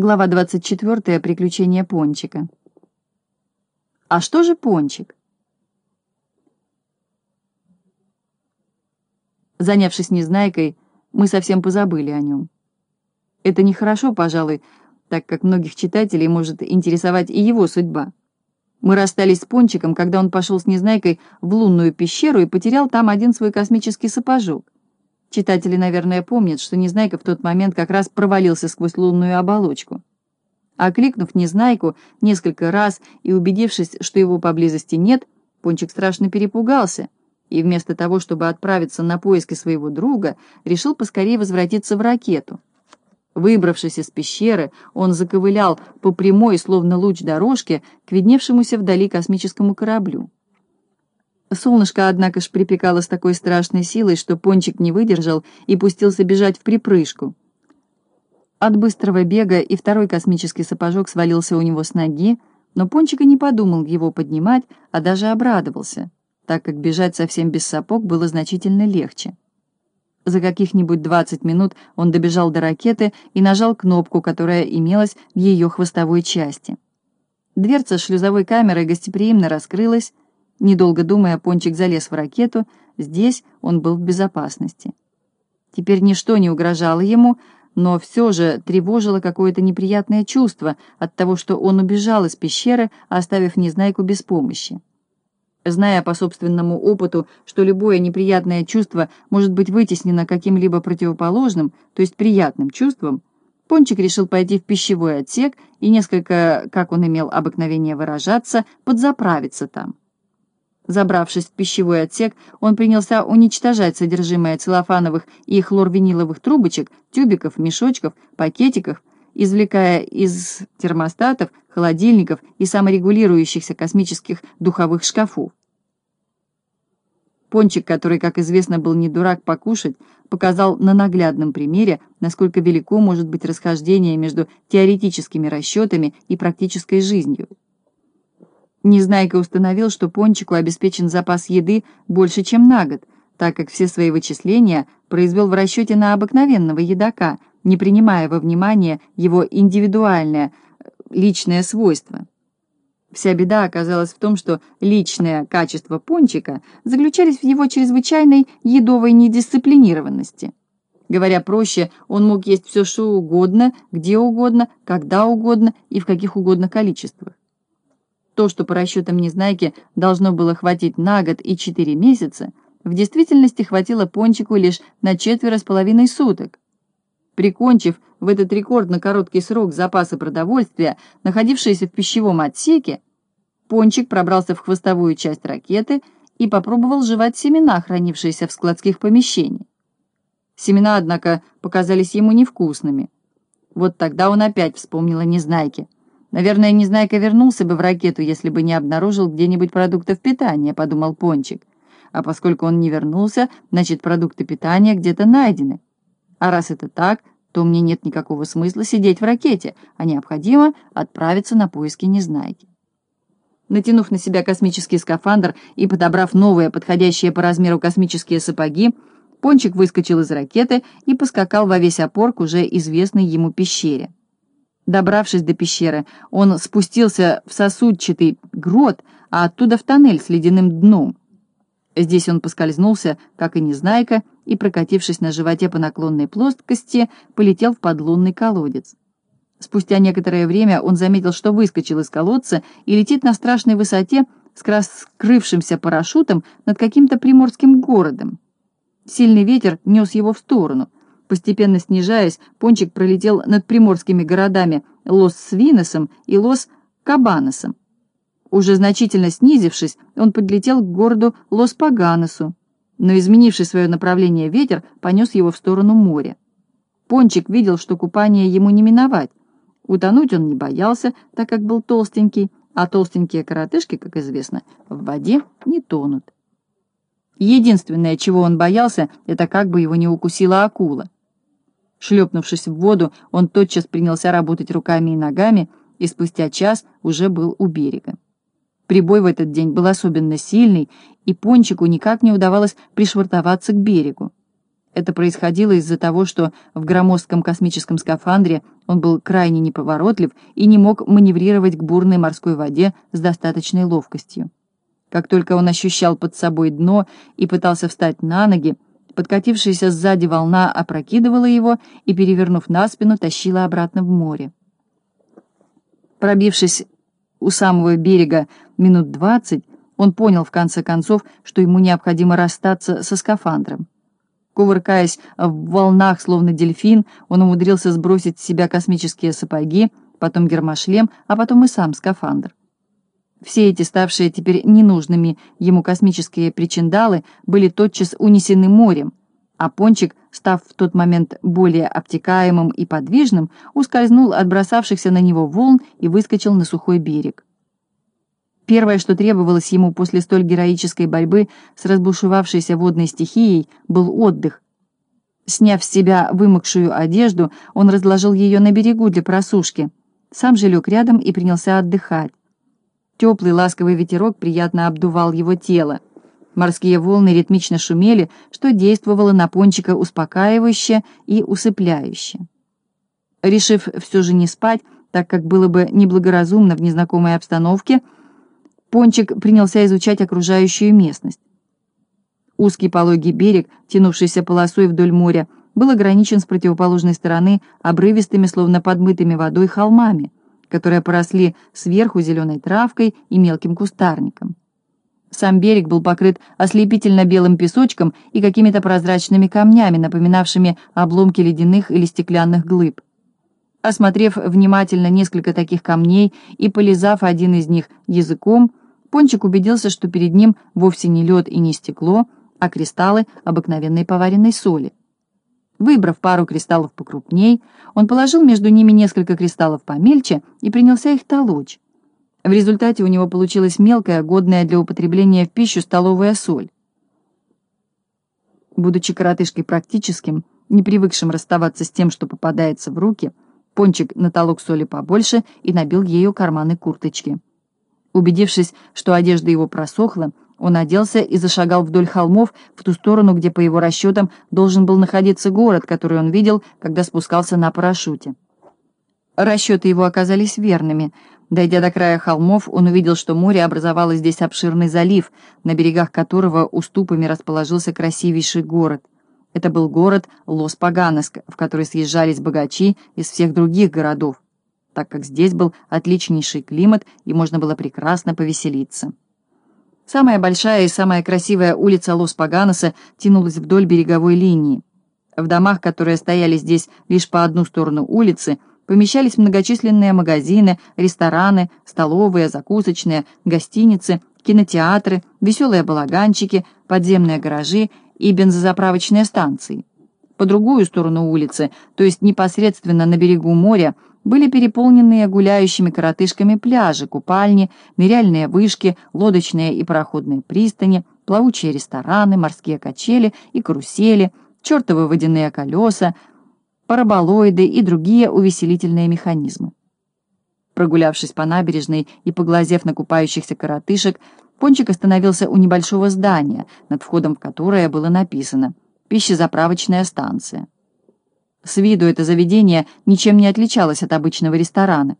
Глава 24. Приключения Пончика. А что же Пончик? Занявшись Незнайкой, мы совсем позабыли о нем. Это нехорошо, пожалуй, так как многих читателей может интересовать и его судьба. Мы расстались с Пончиком, когда он пошел с Незнайкой в лунную пещеру и потерял там один свой космический сапожок. Читатели, наверное, помнят, что Незнайка в тот момент как раз провалился сквозь лунную оболочку. Окликнув Незнайку несколько раз и убедившись, что его поблизости нет, Пончик страшно перепугался и вместо того, чтобы отправиться на поиски своего друга, решил поскорее возвратиться в ракету. Выбравшись из пещеры, он заковылял по прямой, словно луч дорожки, к видневшемуся вдали космическому кораблю. Солнышко, однако ж, припекало с такой страшной силой, что Пончик не выдержал и пустился бежать в припрыжку. От быстрого бега и второй космический сапожок свалился у него с ноги, но Пончик и не подумал его поднимать, а даже обрадовался, так как бежать совсем без сапог было значительно легче. За каких-нибудь 20 минут он добежал до ракеты и нажал кнопку, которая имелась в ее хвостовой части. Дверца шлюзовой камеры гостеприимно раскрылась, Недолго думая, Пончик залез в ракету. Здесь он был в безопасности. Теперь ничто не угрожало ему, но все же тревожило какое-то неприятное чувство от того, что он убежал из пещеры, оставив Незнайку без помощи. Зная по собственному опыту, что любое неприятное чувство может быть вытеснено каким-либо противоположным, то есть приятным чувством, Пончик решил пойти в пищевой отсек и несколько, как он имел обыкновение выражаться, подзаправиться там. Забравшись в пищевой отсек, он принялся уничтожать содержимое целлофановых и хлорвиниловых трубочек, тюбиков, мешочков, пакетиков, извлекая из термостатов, холодильников и саморегулирующихся космических духовых шкафов. Пончик, который, как известно, был не дурак покушать, показал на наглядном примере, насколько велико может быть расхождение между теоретическими расчетами и практической жизнью. Незнайка установил, что Пончику обеспечен запас еды больше, чем на год, так как все свои вычисления произвел в расчете на обыкновенного едока, не принимая во внимание его индивидуальное, личное свойство. Вся беда оказалась в том, что личное качество Пончика заключались в его чрезвычайной едовой недисциплинированности. Говоря проще, он мог есть все, что угодно, где угодно, когда угодно и в каких угодно количествах. То, что по расчетам Незнайки должно было хватить на год и четыре месяца, в действительности хватило Пончику лишь на четверо с половиной суток. Прикончив в этот рекордно короткий срок запасы продовольствия, находившиеся в пищевом отсеке, Пончик пробрался в хвостовую часть ракеты и попробовал жевать семена, хранившиеся в складских помещениях. Семена, однако, показались ему невкусными. Вот тогда он опять вспомнил о Незнайке — Наверное, Незнайка вернулся бы в ракету, если бы не обнаружил где-нибудь продуктов питания, подумал Пончик. А поскольку он не вернулся, значит, продукты питания где-то найдены. А раз это так, то мне нет никакого смысла сидеть в ракете, а необходимо отправиться на поиски Незнайки. Натянув на себя космический скафандр и подобрав новые, подходящие по размеру космические сапоги, Пончик выскочил из ракеты и поскакал во весь опор к уже известной ему пещере. Добравшись до пещеры, он спустился в сосудчатый грот, а оттуда в тоннель с ледяным дном. Здесь он поскользнулся, как и Незнайка, и, прокатившись на животе по наклонной плоскости, полетел в подлунный колодец. Спустя некоторое время он заметил, что выскочил из колодца и летит на страшной высоте с раскрывшимся парашютом над каким-то приморским городом. Сильный ветер нес его в сторону — Постепенно снижаясь, Пончик пролетел над приморскими городами Лос-Свиносом и Лос-Кабаносом. Уже значительно снизившись, он подлетел к городу Лос-Паганосу, но изменивший свое направление ветер понес его в сторону моря. Пончик видел, что купание ему не миновать. Утонуть он не боялся, так как был толстенький, а толстенькие коротышки, как известно, в воде не тонут. Единственное, чего он боялся, это как бы его не укусила акула. Шлепнувшись в воду, он тотчас принялся работать руками и ногами, и спустя час уже был у берега. Прибой в этот день был особенно сильный, и Пончику никак не удавалось пришвартоваться к берегу. Это происходило из-за того, что в громоздком космическом скафандре он был крайне неповоротлив и не мог маневрировать к бурной морской воде с достаточной ловкостью. Как только он ощущал под собой дно и пытался встать на ноги, подкатившаяся сзади волна опрокидывала его и, перевернув на спину, тащила обратно в море. Пробившись у самого берега минут двадцать, он понял в конце концов, что ему необходимо расстаться со скафандром. Кувыркаясь в волнах, словно дельфин, он умудрился сбросить с себя космические сапоги, потом гермошлем, а потом и сам скафандр. Все эти ставшие теперь ненужными ему космические причиндалы были тотчас унесены морем, а пончик, став в тот момент более обтекаемым и подвижным, ускользнул от бросавшихся на него волн и выскочил на сухой берег. Первое, что требовалось ему после столь героической борьбы с разбушевавшейся водной стихией, был отдых. Сняв с себя вымокшую одежду, он разложил ее на берегу для просушки. Сам же лег рядом и принялся отдыхать. Теплый ласковый ветерок приятно обдувал его тело. Морские волны ритмично шумели, что действовало на пончика успокаивающе и усыпляюще. Решив все же не спать, так как было бы неблагоразумно в незнакомой обстановке, Пончик принялся изучать окружающую местность. Узкий пологий берег, тянувшийся полосой вдоль моря, был ограничен с противоположной стороны обрывистыми, словно подмытыми водой, холмами, которые поросли сверху зеленой травкой и мелким кустарником. Сам берег был покрыт ослепительно белым песочком и какими-то прозрачными камнями, напоминавшими обломки ледяных или стеклянных глыб. Осмотрев внимательно несколько таких камней и полизав один из них языком, Пончик убедился, что перед ним вовсе не лед и не стекло, а кристаллы обыкновенной поваренной соли. Выбрав пару кристаллов покрупней, он положил между ними несколько кристаллов помельче и принялся их толочь. В результате у него получилась мелкая, годная для употребления в пищу столовая соль. Будучи коротышкой практическим, не привыкшим расставаться с тем, что попадается в руки, Пончик натолок соли побольше и набил ею карманы курточки. Убедившись, что одежда его просохла, он оделся и зашагал вдоль холмов в ту сторону, где, по его расчетам, должен был находиться город, который он видел, когда спускался на парашюте. Расчеты его оказались верными. Дойдя до края холмов, он увидел, что море образовало здесь обширный залив, на берегах которого уступами расположился красивейший город. Это был город Лос-Паганеск, в который съезжались богачи из всех других городов так как здесь был отличнейший климат и можно было прекрасно повеселиться. Самая большая и самая красивая улица Лос-Паганоса тянулась вдоль береговой линии. В домах, которые стояли здесь лишь по одну сторону улицы, помещались многочисленные магазины, рестораны, столовые, закусочные, гостиницы, кинотеатры, веселые балаганчики, подземные гаражи и бензозаправочные станции. По другую сторону улицы, то есть непосредственно на берегу моря, были переполненные гуляющими коротышками пляжи, купальни, ныряльные вышки, лодочные и пароходные пристани, плавучие рестораны, морские качели и карусели, чертовы водяные колеса, параболоиды и другие увеселительные механизмы. Прогулявшись по набережной и поглазев на купающихся коротышек, Пончик остановился у небольшого здания, над входом в которое было написано «Пищезаправочная станция». С виду это заведение ничем не отличалось от обычного ресторана.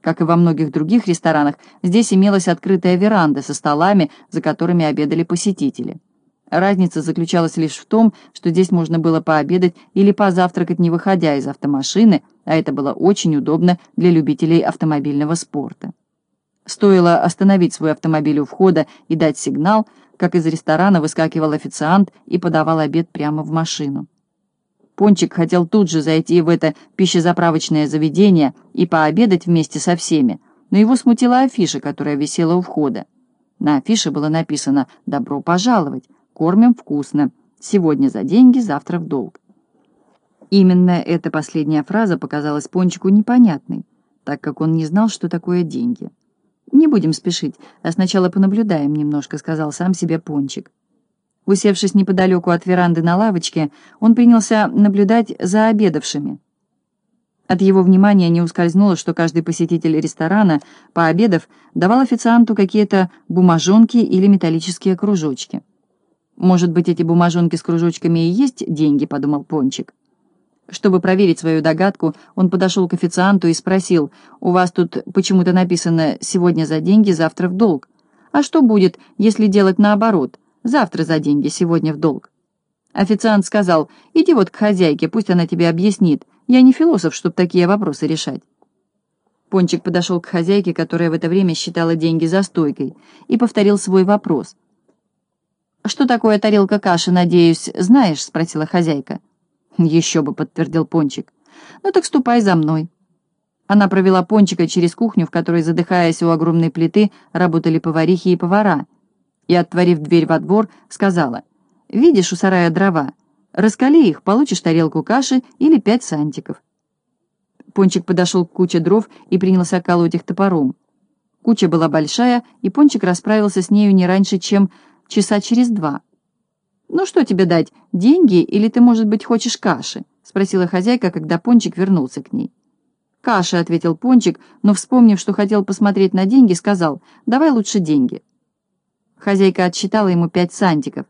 Как и во многих других ресторанах, здесь имелась открытая веранда со столами, за которыми обедали посетители. Разница заключалась лишь в том, что здесь можно было пообедать или позавтракать, не выходя из автомашины, а это было очень удобно для любителей автомобильного спорта. Стоило остановить свой автомобиль у входа и дать сигнал, как из ресторана выскакивал официант и подавал обед прямо в машину. Пончик хотел тут же зайти в это пищезаправочное заведение и пообедать вместе со всеми, но его смутила афиша, которая висела у входа. На афише было написано «Добро пожаловать! Кормим вкусно! Сегодня за деньги, завтра в долг». Именно эта последняя фраза показалась Пончику непонятной, так как он не знал, что такое деньги. «Не будем спешить, а сначала понаблюдаем немножко», — сказал сам себе Пончик. Усевшись неподалеку от веранды на лавочке, он принялся наблюдать за обедавшими. От его внимания не ускользнуло, что каждый посетитель ресторана, пообедав, давал официанту какие-то бумажонки или металлические кружочки. «Может быть, эти бумажонки с кружочками и есть деньги?» — подумал Пончик. Чтобы проверить свою догадку, он подошел к официанту и спросил, «У вас тут почему-то написано «сегодня за деньги, завтра в долг». А что будет, если делать наоборот? Завтра за деньги, сегодня в долг?» Официант сказал, «Иди вот к хозяйке, пусть она тебе объяснит. Я не философ, чтобы такие вопросы решать». Пончик подошел к хозяйке, которая в это время считала деньги за стойкой, и повторил свой вопрос. «Что такое тарелка каши, надеюсь, знаешь?» — спросила хозяйка. «Еще бы», — подтвердил Пончик. «Ну так ступай за мной». Она провела Пончика через кухню, в которой, задыхаясь у огромной плиты, работали поварихи и повара, и, отворив дверь во двор, сказала, «Видишь у сарая дрова? Раскали их, получишь тарелку каши или пять сантиков». Пончик подошел к куче дров и принялся колоть их топором. Куча была большая, и Пончик расправился с нею не раньше, чем часа через два. «Ну что тебе дать, деньги или ты, может быть, хочешь каши?» — спросила хозяйка, когда Пончик вернулся к ней. «Каши», — ответил Пончик, но, вспомнив, что хотел посмотреть на деньги, сказал, «давай лучше деньги». Хозяйка отсчитала ему пять сантиков.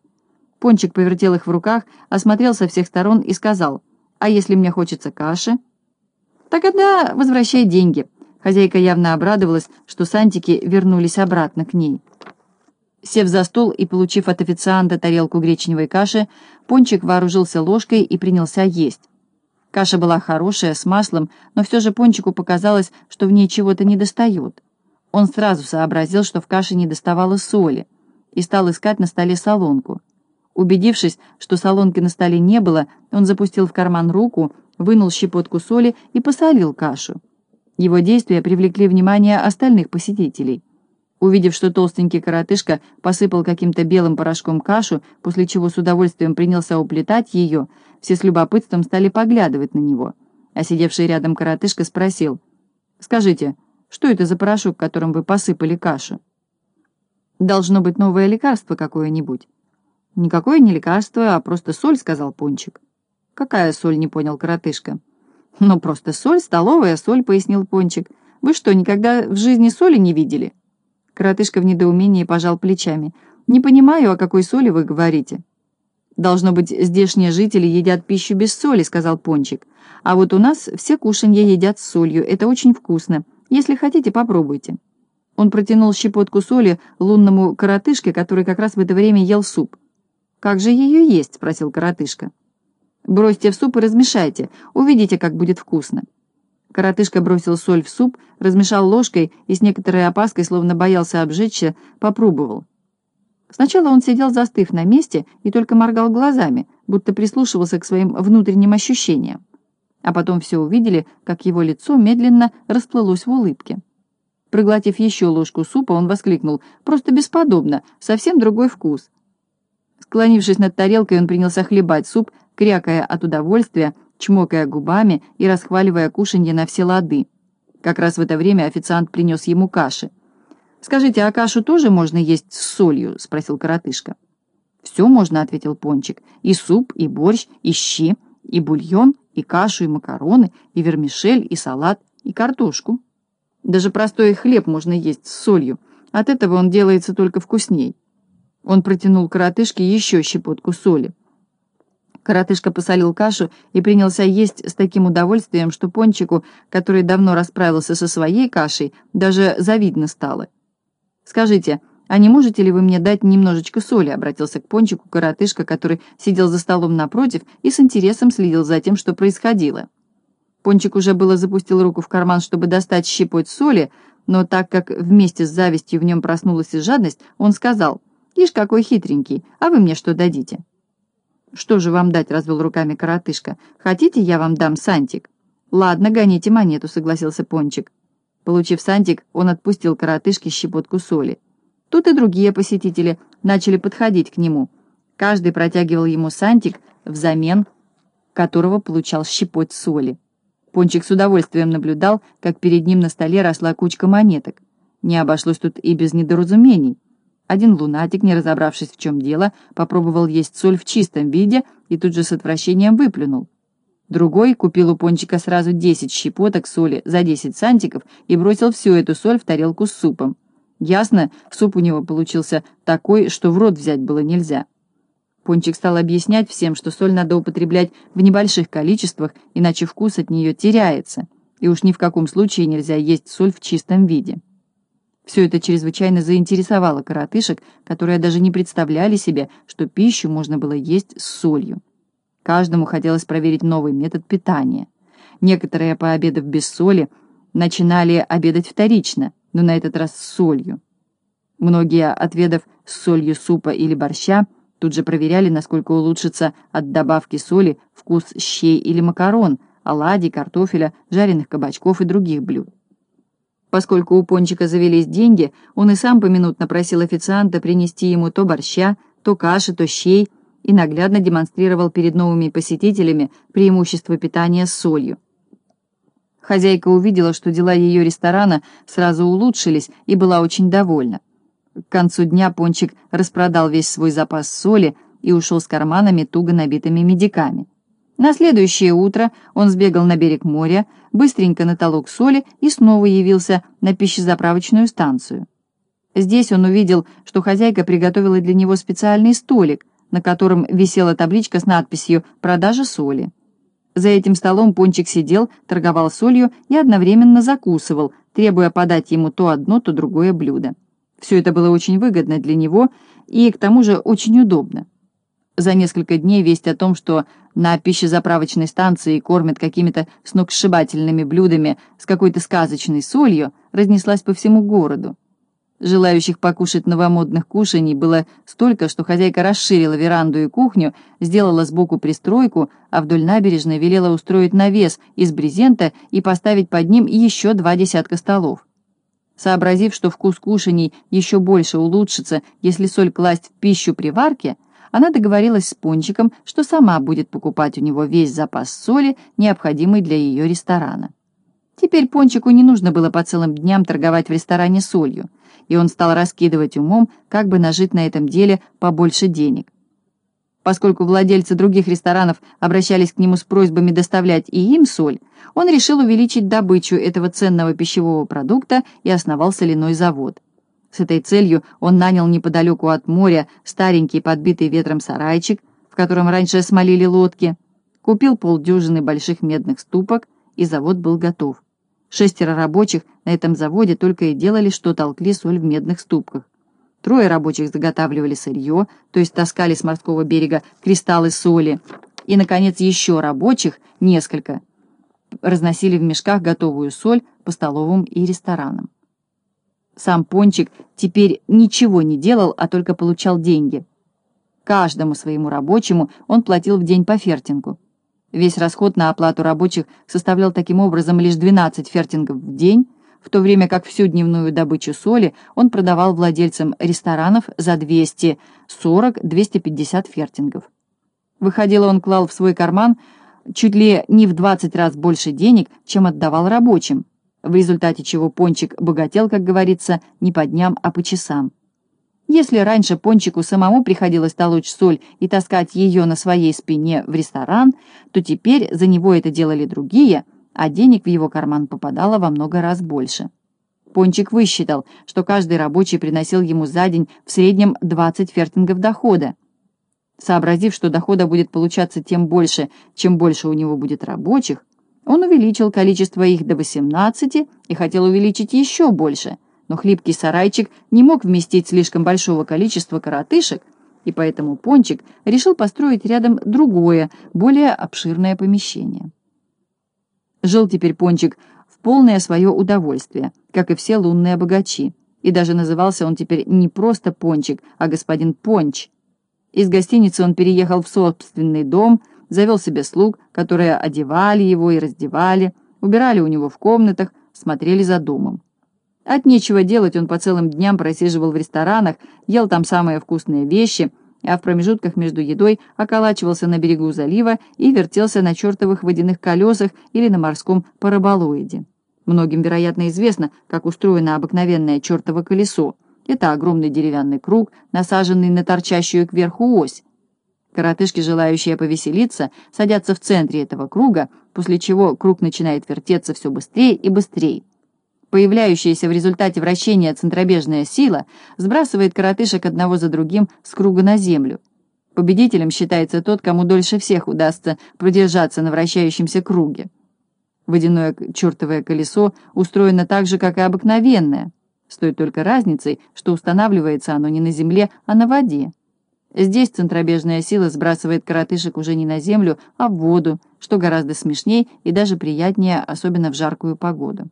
Пончик повертел их в руках, осмотрел со всех сторон и сказал, «А если мне хочется каши?» «Так тогда возвращай деньги». Хозяйка явно обрадовалась, что сантики вернулись обратно к ней. Сев за стол и получив от официанта тарелку гречневой каши, Пончик вооружился ложкой и принялся есть. Каша была хорошая, с маслом, но все же Пончику показалось, что в ней чего-то недостает. Он сразу сообразил, что в каше не доставало соли, и стал искать на столе солонку. Убедившись, что солонки на столе не было, он запустил в карман руку, вынул щепотку соли и посолил кашу. Его действия привлекли внимание остальных посетителей. Увидев, что толстенький коротышка посыпал каким-то белым порошком кашу, после чего с удовольствием принялся уплетать ее, все с любопытством стали поглядывать на него. А сидевший рядом коротышка спросил, «Скажите, что это за порошок, которым вы посыпали кашу?» «Должно быть новое лекарство какое-нибудь». «Никакое не лекарство, а просто соль», — сказал Пончик. «Какая соль?» — не понял коротышка. «Ну, просто соль, столовая соль», — пояснил Пончик. «Вы что, никогда в жизни соли не видели?» Коротышка в недоумении пожал плечами. «Не понимаю, о какой соли вы говорите». «Должно быть, здешние жители едят пищу без соли», — сказал Пончик. «А вот у нас все кушанья едят с солью. Это очень вкусно. Если хотите, попробуйте». Он протянул щепотку соли лунному коротышке, который как раз в это время ел суп. «Как же ее есть?» — спросил коротышка. «Бросьте в суп и размешайте. Увидите, как будет вкусно». Коротышка бросил соль в суп, размешал ложкой и с некоторой опаской, словно боялся обжечься, попробовал. Сначала он сидел застыв на месте и только моргал глазами, будто прислушивался к своим внутренним ощущениям. А потом все увидели, как его лицо медленно расплылось в улыбке. Проглотив еще ложку супа, он воскликнул «Просто бесподобно! Совсем другой вкус!» Склонившись над тарелкой, он принялся хлебать суп, крякая от удовольствия, чмокая губами и расхваливая кушанье на все лады. Как раз в это время официант принес ему каши. «Скажите, а кашу тоже можно есть с солью?» — спросил коротышка. «Все можно», — ответил Пончик. «И суп, и борщ, и щи, и бульон, и кашу, и макароны, и вермишель, и салат, и картошку. Даже простой хлеб можно есть с солью. От этого он делается только вкусней». Он протянул коротышке еще щепотку соли. Коротышка посолил кашу и принялся есть с таким удовольствием, что Пончику, который давно расправился со своей кашей, даже завидно стало. «Скажите, а не можете ли вы мне дать немножечко соли?» — обратился к Пончику коротышка, который сидел за столом напротив и с интересом следил за тем, что происходило. Пончик уже было запустил руку в карман, чтобы достать щепоть соли, но так как вместе с завистью в нем проснулась и жадность, он сказал, «Ишь, какой хитренький, а вы мне что дадите?» «Что же вам дать?» — развел руками коротышка. «Хотите, я вам дам сантик?» «Ладно, гоните монету», — согласился Пончик. Получив сантик, он отпустил коротышке щепотку соли. Тут и другие посетители начали подходить к нему. Каждый протягивал ему сантик, взамен которого получал щепоть соли. Пончик с удовольствием наблюдал, как перед ним на столе росла кучка монеток. Не обошлось тут и без недоразумений. Один лунатик, не разобравшись в чем дело, попробовал есть соль в чистом виде и тут же с отвращением выплюнул. Другой купил у пончика сразу 10 щепоток соли за 10 сантиков и бросил всю эту соль в тарелку с супом. Ясно, суп у него получился такой, что в рот взять было нельзя. Пончик стал объяснять всем, что соль надо употреблять в небольших количествах, иначе вкус от нее теряется, и уж ни в каком случае нельзя есть соль в чистом виде. Все это чрезвычайно заинтересовало коротышек, которые даже не представляли себе, что пищу можно было есть с солью. Каждому хотелось проверить новый метод питания. Некоторые, пообедав без соли, начинали обедать вторично, но на этот раз с солью. Многие, отведав с солью супа или борща, тут же проверяли, насколько улучшится от добавки соли вкус щей или макарон, оладий, картофеля, жареных кабачков и других блюд. Поскольку у Пончика завелись деньги, он и сам поминутно просил официанта принести ему то борща, то каши, то щей, и наглядно демонстрировал перед новыми посетителями преимущество питания с солью. Хозяйка увидела, что дела ее ресторана сразу улучшились и была очень довольна. К концу дня Пончик распродал весь свой запас соли и ушел с карманами, туго набитыми медиками. На следующее утро он сбегал на берег моря, быстренько натолок соли и снова явился на пищезаправочную станцию. Здесь он увидел, что хозяйка приготовила для него специальный столик, на котором висела табличка с надписью «Продажа соли». За этим столом Пончик сидел, торговал солью и одновременно закусывал, требуя подать ему то одно, то другое блюдо. Все это было очень выгодно для него и, к тому же, очень удобно. За несколько дней весть о том, что на пищезаправочной станции кормят какими-то сногсшибательными блюдами с какой-то сказочной солью, разнеслась по всему городу. Желающих покушать новомодных кушаний было столько, что хозяйка расширила веранду и кухню, сделала сбоку пристройку, а вдоль набережной велела устроить навес из брезента и поставить под ним еще два десятка столов. Сообразив, что вкус кушаний еще больше улучшится, если соль класть в пищу при варке, она договорилась с Пончиком, что сама будет покупать у него весь запас соли, необходимый для ее ресторана. Теперь Пончику не нужно было по целым дням торговать в ресторане солью, и он стал раскидывать умом, как бы нажить на этом деле побольше денег. Поскольку владельцы других ресторанов обращались к нему с просьбами доставлять и им соль, он решил увеличить добычу этого ценного пищевого продукта и основал соляной завод. С этой целью он нанял неподалеку от моря старенький подбитый ветром сарайчик, в котором раньше смолили лодки, купил полдюжины больших медных ступок, и завод был готов. Шестеро рабочих на этом заводе только и делали, что толкли соль в медных ступках. Трое рабочих заготавливали сырье, то есть таскали с морского берега кристаллы соли. И, наконец, еще рабочих, несколько, разносили в мешках готовую соль по столовым и ресторанам. Сам Пончик теперь ничего не делал, а только получал деньги. Каждому своему рабочему он платил в день по фертингу. Весь расход на оплату рабочих составлял таким образом лишь 12 фертингов в день, в то время как всю дневную добычу соли он продавал владельцам ресторанов за 240-250 фертингов. Выходило, он клал в свой карман чуть ли не в 20 раз больше денег, чем отдавал рабочим, в результате чего Пончик богател, как говорится, не по дням, а по часам. Если раньше Пончику самому приходилось толочь соль и таскать ее на своей спине в ресторан, то теперь за него это делали другие, а денег в его карман попадало во много раз больше. Пончик высчитал, что каждый рабочий приносил ему за день в среднем 20 фертингов дохода. Сообразив, что дохода будет получаться тем больше, чем больше у него будет рабочих, он увеличил количество их до 18 и хотел увеличить еще больше, но хлипкий сарайчик не мог вместить слишком большого количества коротышек, и поэтому Пончик решил построить рядом другое, более обширное помещение. Жил теперь Пончик в полное свое удовольствие, как и все лунные богачи, и даже назывался он теперь не просто Пончик, а господин Понч. Из гостиницы он переехал в собственный дом, завел себе слуг, которые одевали его и раздевали, убирали у него в комнатах, смотрели за домом. От нечего делать он по целым дням просиживал в ресторанах, ел там самые вкусные вещи, а в промежутках между едой околачивался на берегу залива и вертелся на чертовых водяных колесах или на морском параболоиде. Многим, вероятно, известно, как устроено обыкновенное чертово колесо. Это огромный деревянный круг, насаженный на торчащую кверху ось. Коротышки, желающие повеселиться, садятся в центре этого круга, после чего круг начинает вертеться все быстрее и быстрее. Появляющаяся в результате вращения центробежная сила сбрасывает коротышек одного за другим с круга на землю. Победителем считается тот, кому дольше всех удастся продержаться на вращающемся круге. Водяное чертовое колесо устроено так же, как и обыкновенное, с той только разницей, что устанавливается оно не на земле, а на воде. Здесь центробежная сила сбрасывает коротышек уже не на землю, а в воду, что гораздо смешнее и даже приятнее, особенно в жаркую погоду.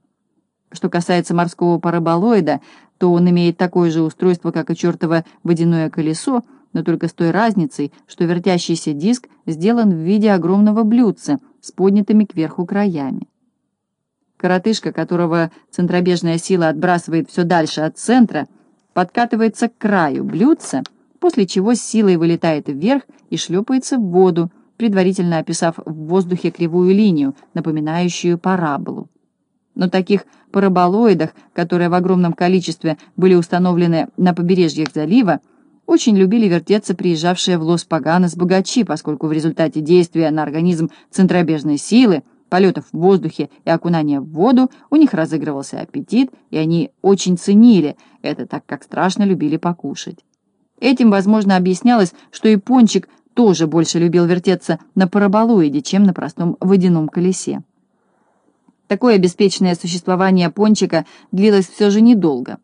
Что касается морского параболоида, то он имеет такое же устройство, как и чертово водяное колесо, но только с той разницей, что вертящийся диск сделан в виде огромного блюдца с поднятыми кверху краями. Коротышка, которого центробежная сила отбрасывает все дальше от центра, подкатывается к краю блюдца — после чего с силой вылетает вверх и шлепается в воду, предварительно описав в воздухе кривую линию, напоминающую параболу. Но таких параболоидах, которые в огромном количестве были установлены на побережьях залива, очень любили вертеться приезжавшие в Лос-Паганос богачи, поскольку в результате действия на организм центробежной силы, полетов в воздухе и окунания в воду у них разыгрывался аппетит, и они очень ценили это, так как страшно любили покушать. Этим, возможно, объяснялось, что и Пончик тоже больше любил вертеться на параболоиде, чем на простом водяном колесе. Такое обеспеченное существование Пончика длилось все же недолго.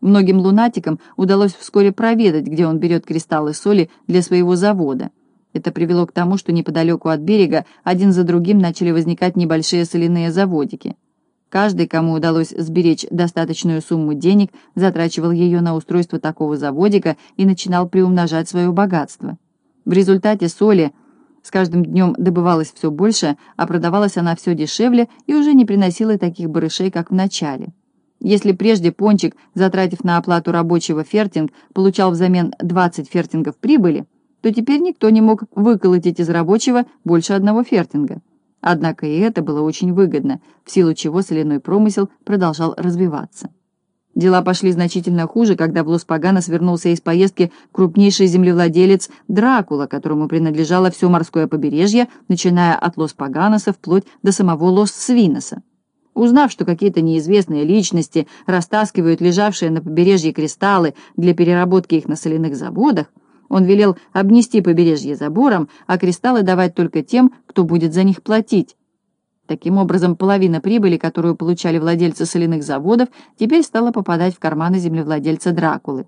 Многим лунатикам удалось вскоре проведать, где он берет кристаллы соли для своего завода. Это привело к тому, что неподалеку от берега один за другим начали возникать небольшие соляные заводики. Каждый, кому удалось сберечь достаточную сумму денег, затрачивал ее на устройство такого заводика и начинал приумножать свое богатство. В результате соли с каждым днем добывалось все больше, а продавалась она все дешевле и уже не приносила таких барышей, как в начале. Если прежде Пончик, затратив на оплату рабочего фертинг, получал взамен 20 фертингов прибыли, то теперь никто не мог выколотить из рабочего больше одного фертинга. Однако и это было очень выгодно, в силу чего соляной промысел продолжал развиваться. Дела пошли значительно хуже, когда в Лос-Паганос вернулся из поездки крупнейший землевладелец Дракула, которому принадлежало все морское побережье, начиная от Лос-Паганоса вплоть до самого Лос-Свиноса. Узнав, что какие-то неизвестные личности растаскивают лежавшие на побережье кристаллы для переработки их на соляных заводах, он велел обнести побережье забором, а кристаллы давать только тем, кто будет за них платить. Таким образом, половина прибыли, которую получали владельцы соляных заводов, теперь стала попадать в карманы землевладельца Дракулы.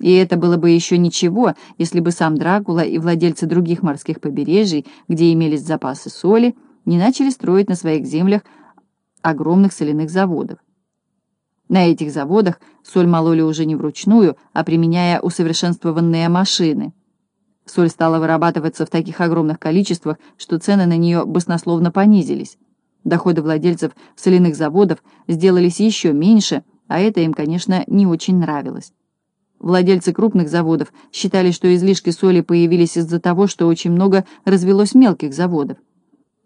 И это было бы еще ничего, если бы сам Дракула и владельцы других морских побережий, где имелись запасы соли, не начали строить на своих землях огромных соляных заводов. На этих заводах соль мололи уже не вручную, а применяя усовершенствованные машины. Соль стала вырабатываться в таких огромных количествах, что цены на нее баснословно понизились. Доходы владельцев соляных заводов сделались еще меньше, а это им, конечно, не очень нравилось. Владельцы крупных заводов считали, что излишки соли появились из-за того, что очень много развелось мелких заводов.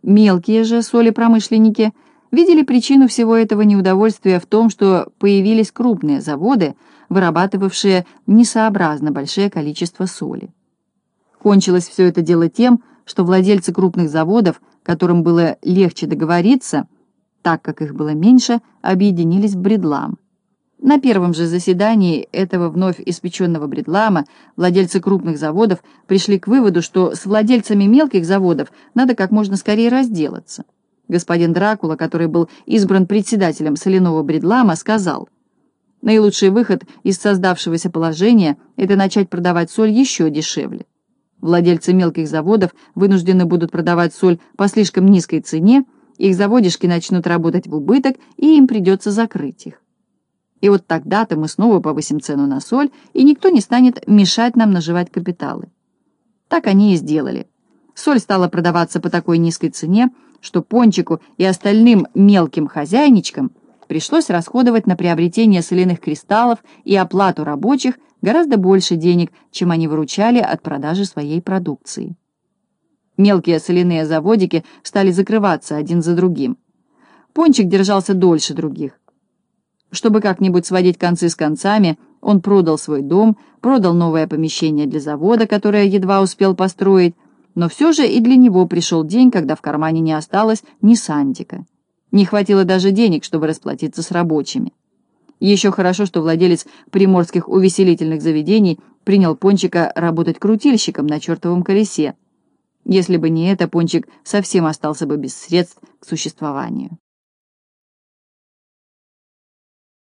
Мелкие же соли-промышленники – видели причину всего этого неудовольствия в том, что появились крупные заводы, вырабатывавшие несообразно большое количество соли. Кончилось все это дело тем, что владельцы крупных заводов, которым было легче договориться, так как их было меньше, объединились в бредлам. На первом же заседании этого вновь испеченного бредлама владельцы крупных заводов пришли к выводу, что с владельцами мелких заводов надо как можно скорее разделаться. Господин Дракула, который был избран председателем соляного бредлама, сказал, «Наилучший выход из создавшегося положения – это начать продавать соль еще дешевле. Владельцы мелких заводов вынуждены будут продавать соль по слишком низкой цене, их заводишки начнут работать в убыток, и им придется закрыть их. И вот тогда-то мы снова повысим цену на соль, и никто не станет мешать нам наживать капиталы. Так они и сделали. Соль стала продаваться по такой низкой цене, что Пончику и остальным мелким хозяйничкам пришлось расходовать на приобретение соляных кристаллов и оплату рабочих гораздо больше денег, чем они выручали от продажи своей продукции. Мелкие соляные заводики стали закрываться один за другим. Пончик держался дольше других. Чтобы как-нибудь сводить концы с концами, он продал свой дом, продал новое помещение для завода, которое едва успел построить, но все же и для него пришел день, когда в кармане не осталось ни сантика. Не хватило даже денег, чтобы расплатиться с рабочими. Еще хорошо, что владелец приморских увеселительных заведений принял Пончика работать крутильщиком на чертовом колесе. Если бы не это, Пончик совсем остался бы без средств к существованию.